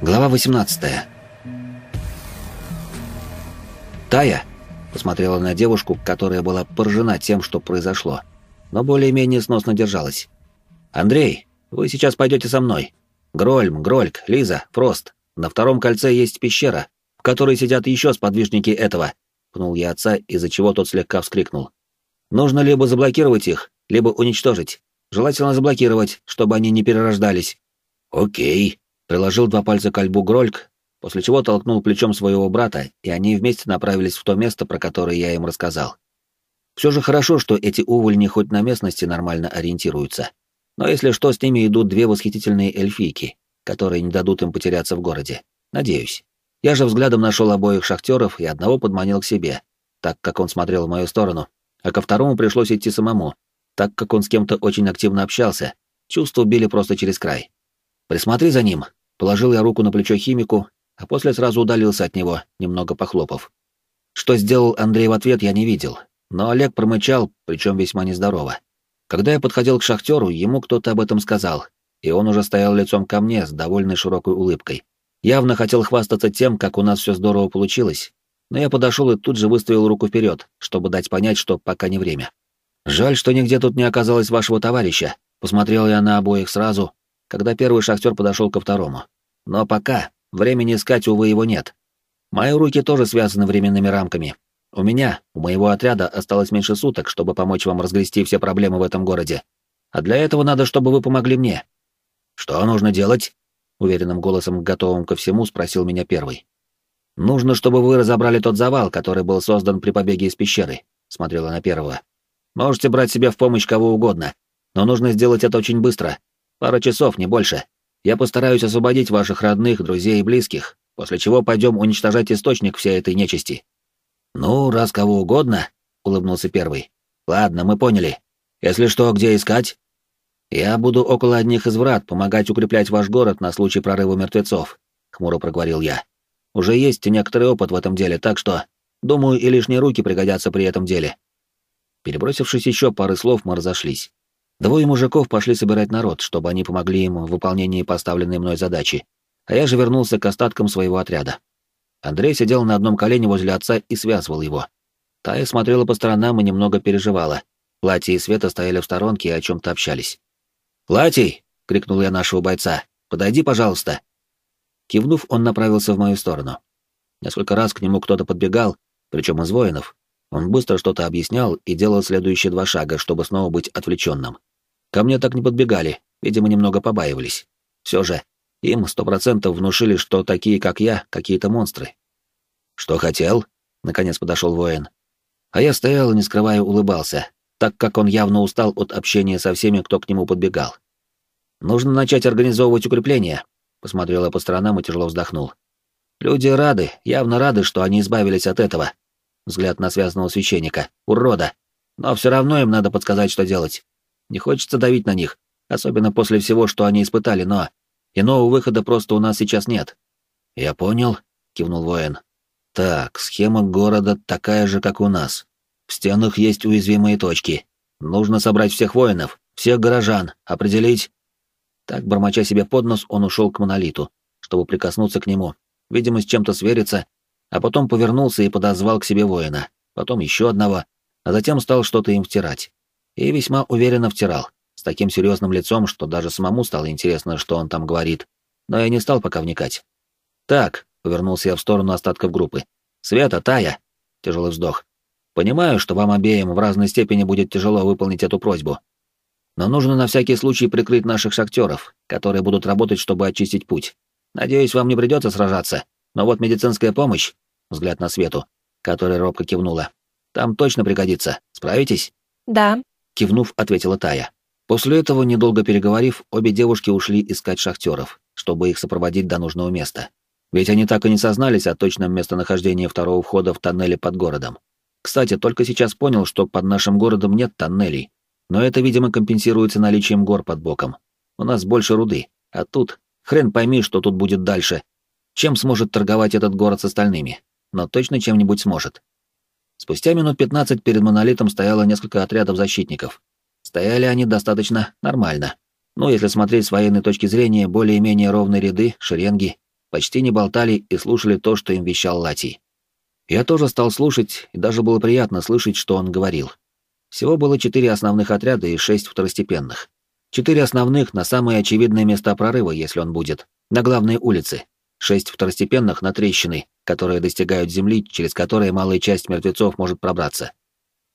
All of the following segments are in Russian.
Глава 18. Тая посмотрела на девушку, которая была поражена тем, что произошло, но более-менее сносно держалась. Андрей, вы сейчас пойдете со мной. Грольм, Грольк, Лиза, Фрост. На втором кольце есть пещера, в которой сидят еще сподвижники этого. Пнул я отца, из-за чего тот слегка вскрикнул. Нужно либо заблокировать их, либо уничтожить. Желательно заблокировать, чтобы они не перерождались. Окей. Приложил два пальца к альбу Грольк, после чего толкнул плечом своего брата, и они вместе направились в то место, про которое я им рассказал. Все же хорошо, что эти увольни хоть на местности нормально ориентируются. Но если что, с ними идут две восхитительные эльфийки, которые не дадут им потеряться в городе. Надеюсь. Я же взглядом нашел обоих шахтеров и одного подманил к себе, так как он смотрел в мою сторону, а ко второму пришлось идти самому, так как он с кем-то очень активно общался. Чувства били просто через край. «Присмотри за ним», — положил я руку на плечо химику, а после сразу удалился от него, немного похлопав. Что сделал Андрей в ответ, я не видел, но Олег промычал, причем весьма нездорово. Когда я подходил к шахтеру, ему кто-то об этом сказал, и он уже стоял лицом ко мне с довольной широкой улыбкой. Явно хотел хвастаться тем, как у нас все здорово получилось, но я подошел и тут же выставил руку вперед, чтобы дать понять, что пока не время. «Жаль, что нигде тут не оказалось вашего товарища», — посмотрел я на обоих сразу, когда первый шахтер подошел ко второму. «Но пока времени искать, увы, его нет. Мои руки тоже связаны временными рамками, у меня, у моего отряда осталось меньше суток, чтобы помочь вам разгрести все проблемы в этом городе. А для этого надо, чтобы вы помогли мне. Что нужно делать? Уверенным голосом, готовым ко всему, спросил меня первый. Нужно, чтобы вы разобрали тот завал, который был создан при побеге из пещеры, смотрела на первого. Можете брать себе в помощь кого угодно, но нужно сделать это очень быстро. Пара часов, не больше. Я постараюсь освободить ваших родных, друзей и близких, после чего пойдем уничтожать источник всей этой нечисти. «Ну, раз кого угодно», — улыбнулся первый. «Ладно, мы поняли. Если что, где искать?» «Я буду около одних из врат помогать укреплять ваш город на случай прорыва мертвецов», — хмуро проговорил я. «Уже есть некоторый опыт в этом деле, так что, думаю, и лишние руки пригодятся при этом деле». Перебросившись еще пары слов, мы разошлись. Двое мужиков пошли собирать народ, чтобы они помогли им в выполнении поставленной мной задачи, а я же вернулся к остаткам своего отряда. Андрей сидел на одном колене возле отца и связывал его. Тая смотрела по сторонам и немного переживала. Платья и Света стояли в сторонке и о чем-то общались. «Платий!» — крикнул я нашего бойца. «Подойди, пожалуйста!» Кивнув, он направился в мою сторону. Несколько раз к нему кто-то подбегал, причем из воинов. Он быстро что-то объяснял и делал следующие два шага, чтобы снова быть отвлеченным. Ко мне так не подбегали, видимо, немного побаивались. Все же, им сто процентов внушили, что такие, как я, какие-то монстры. «Что хотел?» — наконец подошел воин. А я стоял и, не скрывая, улыбался, так как он явно устал от общения со всеми, кто к нему подбегал. «Нужно начать организовывать укрепления», — посмотрел по сторонам и тяжело вздохнул. «Люди рады, явно рады, что они избавились от этого». Взгляд на связанного священника. «Урода! Но все равно им надо подсказать, что делать. Не хочется давить на них, особенно после всего, что они испытали, но Иного выхода просто у нас сейчас нет. Я понял, кивнул воин. Так, схема города такая же, как у нас. В стенах есть уязвимые точки. Нужно собрать всех воинов, всех горожан, определить... Так, бормоча себе под нос, он ушел к монолиту, чтобы прикоснуться к нему, видимо, с чем-то свериться, а потом повернулся и подозвал к себе воина, потом еще одного, а затем стал что-то им втирать. И весьма уверенно втирал с таким серьезным лицом, что даже самому стало интересно, что он там говорит. Но я не стал пока вникать. «Так», — повернулся я в сторону остатков группы. «Света, Тая!» — тяжелый вздох. «Понимаю, что вам обеим в разной степени будет тяжело выполнить эту просьбу. Но нужно на всякий случай прикрыть наших шахтеров, которые будут работать, чтобы очистить путь. Надеюсь, вам не придется сражаться, но вот медицинская помощь...» Взгляд на Свету, которая робко кивнула. «Там точно пригодится. Справитесь?» «Да», — кивнув, ответила Тая. После этого, недолго переговорив, обе девушки ушли искать шахтеров, чтобы их сопроводить до нужного места. Ведь они так и не сознались о точном местонахождении второго входа в тоннеле под городом. Кстати, только сейчас понял, что под нашим городом нет тоннелей, но это, видимо, компенсируется наличием гор под боком. У нас больше руды, а тут хрен пойми, что тут будет дальше. Чем сможет торговать этот город с остальными? Но точно чем-нибудь сможет. Спустя минут пятнадцать перед монолитом стояло несколько отрядов защитников, Стояли они достаточно нормально. Ну, если смотреть с военной точки зрения, более-менее ровные ряды, шеренги, почти не болтали и слушали то, что им вещал Латий. Я тоже стал слушать, и даже было приятно слышать, что он говорил. Всего было четыре основных отряда и шесть второстепенных. Четыре основных на самые очевидные места прорыва, если он будет, на главные улицы. Шесть второстепенных на трещины, которые достигают земли, через которые малая часть мертвецов может пробраться.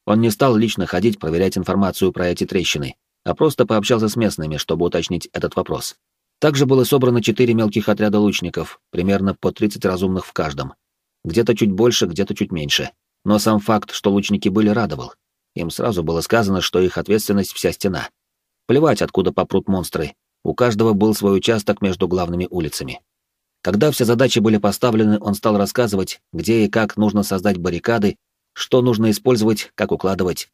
Он не стал лично ходить проверять информацию про эти трещины, а просто пообщался с местными, чтобы уточнить этот вопрос. Также было собрано четыре мелких отряда лучников, примерно по 30 разумных в каждом. Где-то чуть больше, где-то чуть меньше. Но сам факт, что лучники были, радовал. Им сразу было сказано, что их ответственность вся стена. Плевать, откуда попрут монстры. У каждого был свой участок между главными улицами. Когда все задачи были поставлены, он стал рассказывать, где и как нужно создать баррикады, что нужно использовать, как укладывать.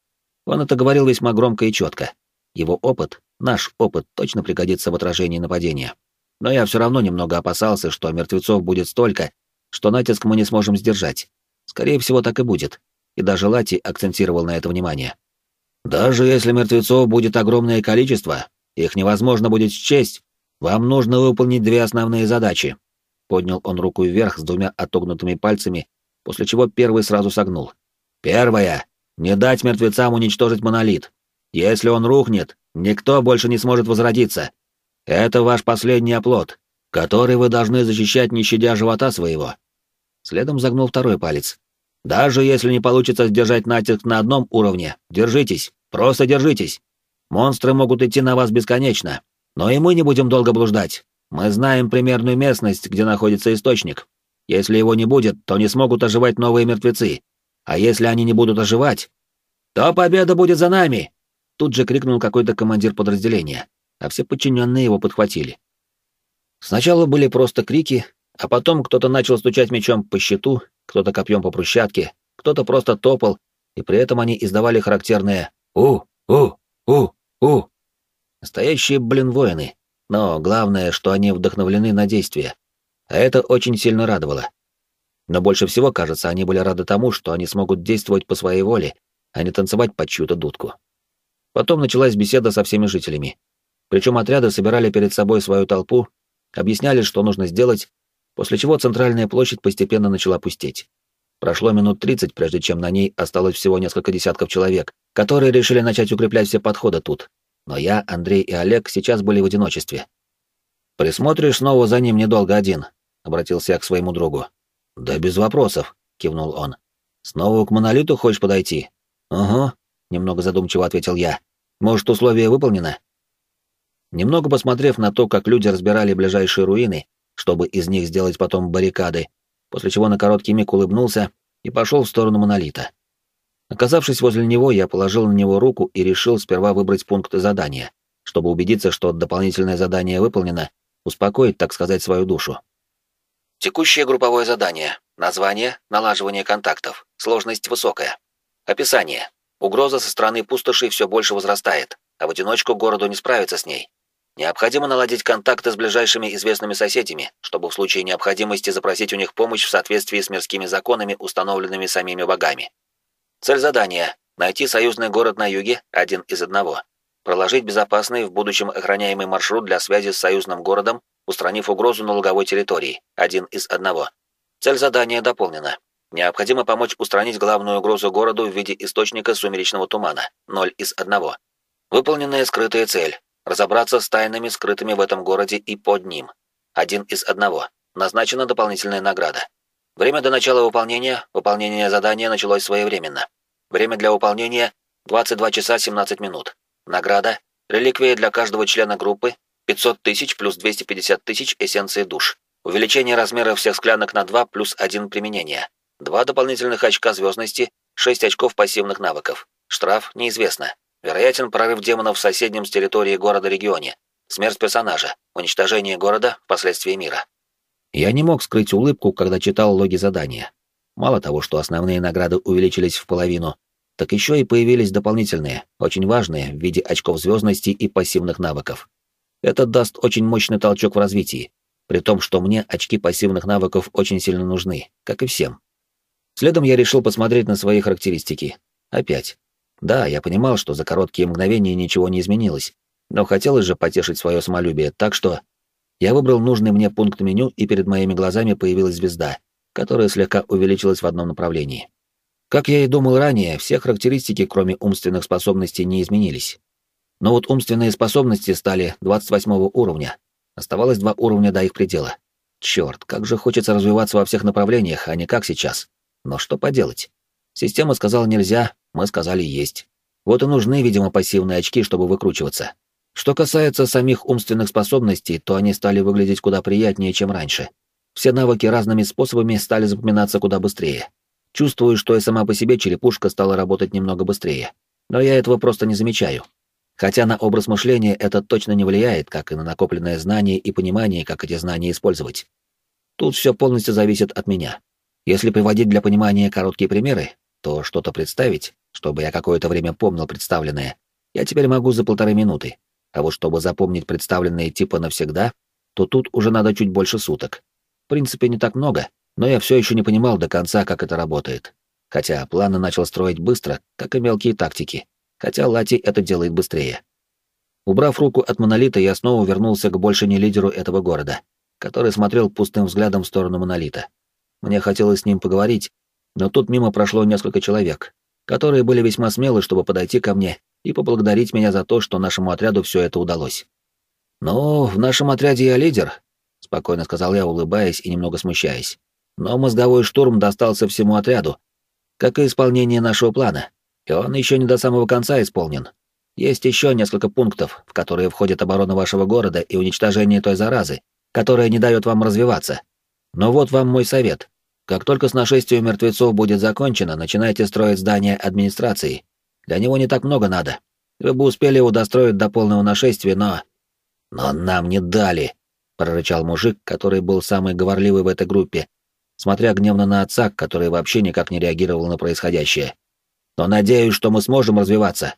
Он это говорил весьма громко и четко. Его опыт, наш опыт, точно пригодится в отражении нападения. Но я все равно немного опасался, что мертвецов будет столько, что натиск мы не сможем сдержать. Скорее всего, так и будет. И даже Лати акцентировал на это внимание. Даже если мертвецов будет огромное количество, их невозможно будет счесть. Вам нужно выполнить две основные задачи. Поднял он руку вверх с двумя отогнутыми пальцами, после чего первый сразу согнул. Первая — не дать мертвецам уничтожить монолит. Если он рухнет, никто больше не сможет возродиться. Это ваш последний оплот, который вы должны защищать, не щадя живота своего. Следом загнул второй палец. Даже если не получится сдержать натиск на одном уровне, держитесь, просто держитесь. Монстры могут идти на вас бесконечно, но и мы не будем долго блуждать. Мы знаем примерную местность, где находится источник. Если его не будет, то не смогут оживать новые мертвецы. А если они не будут оживать, то победа будет за нами!» Тут же крикнул какой-то командир подразделения, а все подчиненные его подхватили. Сначала были просто крики, а потом кто-то начал стучать мечом по щиту, кто-то копьем по брусчатке, кто-то просто топал, и при этом они издавали характерное «У! У! У! У!». Настоящие, блин, воины. Но главное, что они вдохновлены на действие. А это очень сильно радовало. Но больше всего, кажется, они были рады тому, что они смогут действовать по своей воле, а не танцевать под чью-то дудку. Потом началась беседа со всеми жителями. Причем отряды собирали перед собой свою толпу, объясняли, что нужно сделать, после чего центральная площадь постепенно начала пустеть. Прошло минут 30, прежде чем на ней осталось всего несколько десятков человек, которые решили начать укреплять все подходы тут. Но я, Андрей и Олег сейчас были в одиночестве. «Присмотришь снова за ним недолго один», — обратился я к своему другу. «Да без вопросов», — кивнул он. «Снова к монолиту хочешь подойти?» «Угу», — немного задумчиво ответил я. «Может, условие выполнено?» Немного посмотрев на то, как люди разбирали ближайшие руины, чтобы из них сделать потом баррикады, после чего на короткий миг улыбнулся и пошел в сторону монолита. Оказавшись возле него, я положил на него руку и решил сперва выбрать пункт задания, чтобы убедиться, что дополнительное задание выполнено, успокоить, так сказать, свою душу. Текущее групповое задание. Название — налаживание контактов. Сложность высокая. Описание. Угроза со стороны пустоши все больше возрастает, а в одиночку городу не справиться с ней. Необходимо наладить контакты с ближайшими известными соседями, чтобы в случае необходимости запросить у них помощь в соответствии с мирскими законами, установленными самими богами. Цель задания — найти союзный город на юге, один из одного. Проложить безопасный, в будущем охраняемый маршрут для связи с союзным городом устранив угрозу на луговой территории, один из одного. Цель задания дополнена. Необходимо помочь устранить главную угрозу городу в виде источника сумеречного тумана, ноль из одного. Выполненная скрытая цель. Разобраться с тайнами, скрытыми в этом городе и под ним. Один из одного. Назначена дополнительная награда. Время до начала выполнения. Выполнение задания началось своевременно. Время для выполнения 22 часа 17 минут. Награда. Реликвия для каждого члена группы 500 тысяч плюс 250 тысяч эссенции душ. Увеличение размера всех склянок на 2 плюс 1 применение. Два дополнительных очка звездности, 6 очков пассивных навыков. Штраф неизвестно. Вероятен прорыв демонов в соседнем с территории города-регионе. Смерть персонажа. Уничтожение города, последствия мира. Я не мог скрыть улыбку, когда читал логи задания. Мало того, что основные награды увеличились в половину, так еще и появились дополнительные, очень важные, в виде очков звездности и пассивных навыков. Это даст очень мощный толчок в развитии, при том, что мне очки пассивных навыков очень сильно нужны, как и всем. Следом я решил посмотреть на свои характеристики. Опять. Да, я понимал, что за короткие мгновения ничего не изменилось, Но хотелось же потешить свое самолюбие, так что... Я выбрал нужный мне пункт меню, и перед моими глазами появилась звезда, которая слегка увеличилась в одном направлении. Как я и думал ранее, все характеристики, кроме умственных способностей, не изменились. Но вот умственные способности стали 28 уровня. Оставалось два уровня до их предела. Черт, как же хочется развиваться во всех направлениях, а не как сейчас. Но что поделать? Система сказала нельзя, мы сказали есть. Вот и нужны, видимо, пассивные очки, чтобы выкручиваться. Что касается самих умственных способностей, то они стали выглядеть куда приятнее, чем раньше. Все навыки разными способами стали запоминаться куда быстрее. Чувствую, что и сама по себе черепушка стала работать немного быстрее. Но я этого просто не замечаю. Хотя на образ мышления это точно не влияет, как и на накопленное знание и понимание, как эти знания использовать. Тут все полностью зависит от меня. Если приводить для понимания короткие примеры, то что-то представить, чтобы я какое-то время помнил представленное, я теперь могу за полторы минуты. А вот чтобы запомнить представленные типа навсегда, то тут уже надо чуть больше суток. В принципе, не так много, но я все еще не понимал до конца, как это работает. Хотя планы начал строить быстро, как и мелкие тактики. Хотя Лати это делает быстрее. Убрав руку от монолита, я снова вернулся к больше не лидеру этого города, который смотрел пустым взглядом в сторону монолита. Мне хотелось с ним поговорить, но тут мимо прошло несколько человек, которые были весьма смелы, чтобы подойти ко мне и поблагодарить меня за то, что нашему отряду все это удалось. «Ну, в нашем отряде я лидер», — спокойно сказал я, улыбаясь и немного смущаясь. «Но мозговой штурм достался всему отряду, как и исполнение нашего плана, и он еще не до самого конца исполнен. Есть еще несколько пунктов, в которые входит оборона вашего города и уничтожение той заразы, которая не дает вам развиваться. Но вот вам мой совет. Как только с нашествием мертвецов будет закончено, начинайте строить здание администрации, для него не так много надо. Вы бы успели его достроить до полного нашествия, но... Но нам не дали, прорычал мужик, который был самый говорливый в этой группе, смотря гневно на отца, который вообще никак не реагировал на происходящее. Но надеюсь, что мы сможем развиваться.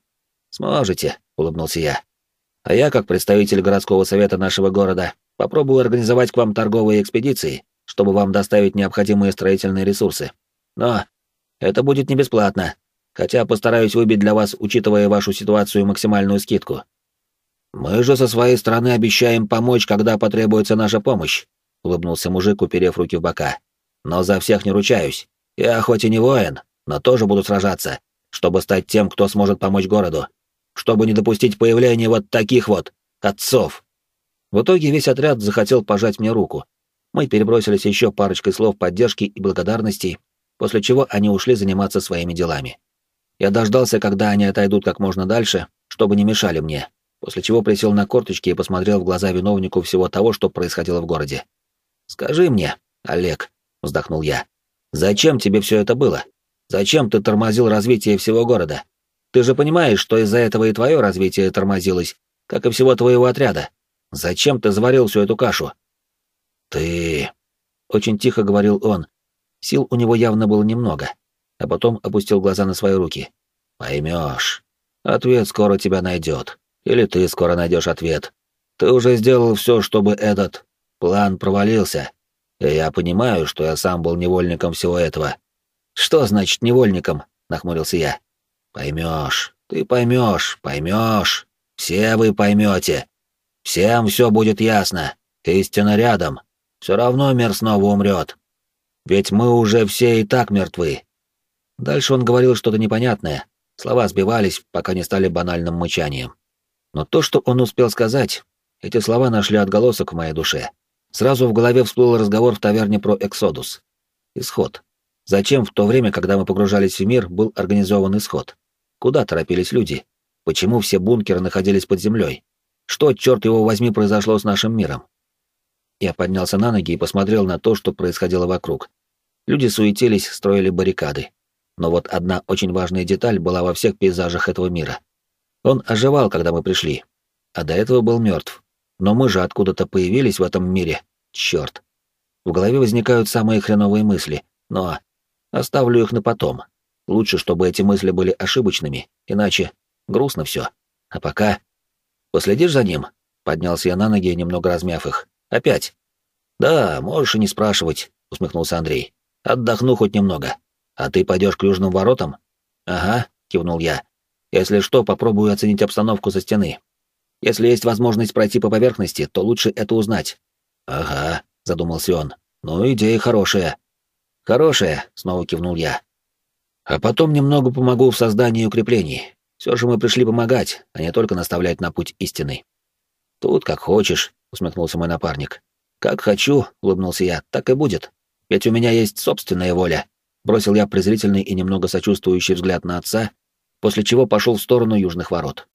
Сможете, улыбнулся я. А я, как представитель городского совета нашего города, попробую организовать к вам торговые экспедиции, чтобы вам доставить необходимые строительные ресурсы. Но это будет не бесплатно, хотя постараюсь выбить для вас, учитывая вашу ситуацию, максимальную скидку. Мы же со своей стороны обещаем помочь, когда потребуется наша помощь, улыбнулся мужик, уперев руки в бока. Но за всех не ручаюсь. Я хоть и не воин, но тоже буду сражаться, чтобы стать тем, кто сможет помочь городу, чтобы не допустить появления вот таких вот отцов. В итоге весь отряд захотел пожать мне руку. Мы перебросились еще парочкой слов поддержки и благодарности, после чего они ушли заниматься своими делами. Я дождался, когда они отойдут как можно дальше, чтобы не мешали мне, после чего присел на корточки и посмотрел в глаза виновнику всего того, что происходило в городе. «Скажи мне, Олег», — вздохнул я, — «зачем тебе все это было? Зачем ты тормозил развитие всего города? Ты же понимаешь, что из-за этого и твое развитие тормозилось, как и всего твоего отряда. Зачем ты заварил всю эту кашу?» «Ты...» — очень тихо говорил он. Сил у него явно было немного а потом опустил глаза на свои руки. Поймешь. Ответ скоро тебя найдет. Или ты скоро найдешь ответ. Ты уже сделал все, чтобы этот план провалился. И я понимаю, что я сам был невольником всего этого. Что значит невольником? нахмурился я. Поймешь. Ты поймешь, поймешь. Все вы поймете. Всем все будет ясно. Истина рядом. Все равно мир снова умрет. Ведь мы уже все и так мертвы. Дальше он говорил что-то непонятное, слова сбивались, пока не стали банальным мычанием. Но то, что он успел сказать, эти слова нашли отголосок в моей душе. Сразу в голове всплыл разговор в таверне про Эксодус. Исход. Зачем в то время, когда мы погружались в мир, был организован исход? Куда торопились люди? Почему все бункеры находились под землей? Что, черт его возьми, произошло с нашим миром? Я поднялся на ноги и посмотрел на то, что происходило вокруг. Люди суетились, строили баррикады. Но вот одна очень важная деталь была во всех пейзажах этого мира. Он оживал, когда мы пришли, а до этого был мертв. Но мы же откуда-то появились в этом мире. Черт. В голове возникают самые хреновые мысли, но оставлю их на потом. Лучше, чтобы эти мысли были ошибочными, иначе грустно все. А пока... Последишь за ним? Поднялся я на ноги, немного размяв их. Опять? Да, можешь и не спрашивать, усмехнулся Андрей. Отдохну хоть немного. «А ты пойдешь к южным воротам?» «Ага», — кивнул я. «Если что, попробую оценить обстановку со стены». Если есть возможность пройти по поверхности, то лучше это узнать. Ага, задумался он. Ну, идея хорошая. Хорошая, снова кивнул я. А потом немного помогу в создании укреплений. Все же мы пришли помогать, а не только наставлять на путь истины. Тут как хочешь, усмехнулся мой напарник. Как хочу, улыбнулся я, так и будет. Ведь у меня есть собственная воля. Бросил я презрительный и немного сочувствующий взгляд на отца, после чего пошел в сторону южных ворот.